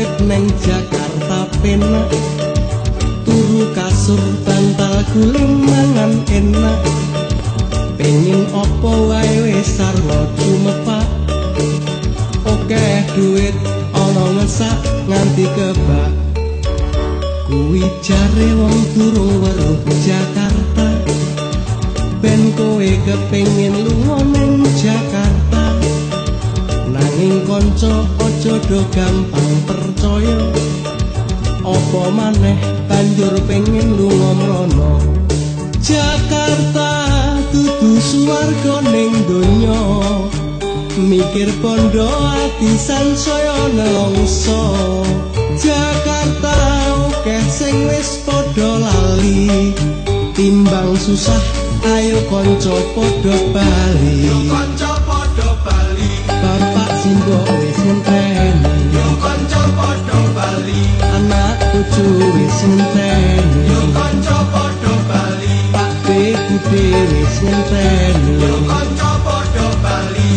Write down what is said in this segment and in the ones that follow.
urip neng Jakarta penak. Turu kasur bantal guling mangan enak. Pengin opo wae wis sarwa cumepak. Oke duit ana ngesak nganti kebak. Kuwi jare wong durung weruh Jakarta. Ben kowe kepengin lunga ning do gampang percaya. Apa maneh banjur pengin lunga mrono Jakarta dudu swarga ning donya. Mikir pondo ati sansaya nelongso. Jakarta akeh sing wis padha lali. Timbang susah ayo kanca padha bali. Kanca kude wis ngenteni Yo kanca padha bali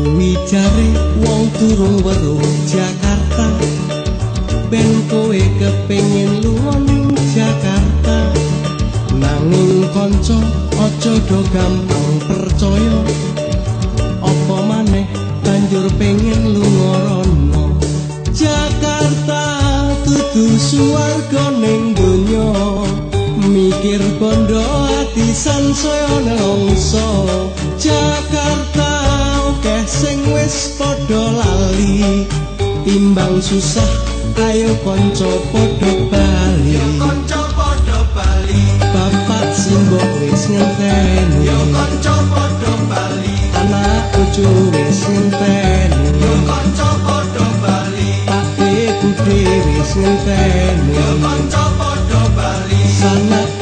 kuwi jare wong durung weruh Jakarta. Ben kowe kepengin ning Jakarta. Nanging kanca aja do gampang percaya. Apa maneh banjur pengin lunga rono? Jakarta dudu swarga ning donya. Mikir bondo ati sansaya nelongso Jakarta sing wis padha lali timbang susah ayo kanca padha bali. Yo kanca padha bali. Bapak simbok wis ngenteni. Yo kanca padha bali. Anak cucu wis ngenteni. Yo kanca padha bali. Pak de bude wis ngenteni. Yo kanca padha bali. Sanak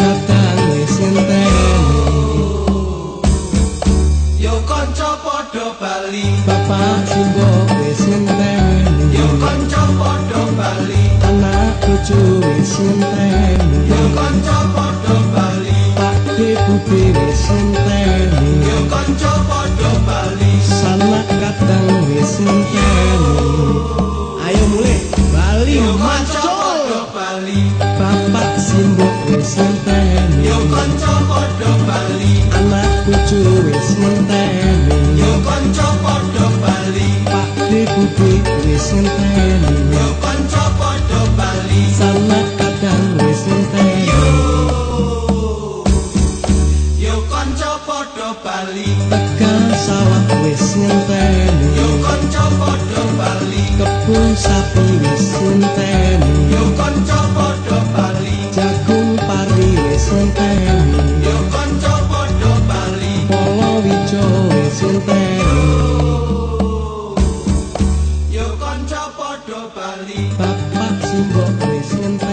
kanca padha bali. Bapak simbok wis ngenteni Yo kanca padha bali. Anak cucu wis ngenteni Yo kanca padha bali. Pak de bude wis ngenteni Yo kanca padha bali. Sanak kadang wis ngenteni ayo mulai. Bali padha bali. Bapak simbok wis ngenteni Yo kanca padha bali. Anak cucu wis ngenteni bude wis ngenteni Yo kanca padha bali. Sanak kadang wis ngenteni Yo. Kanca padha bali. Tegal sawah wis ngenteni otro palito. Papá, sigo.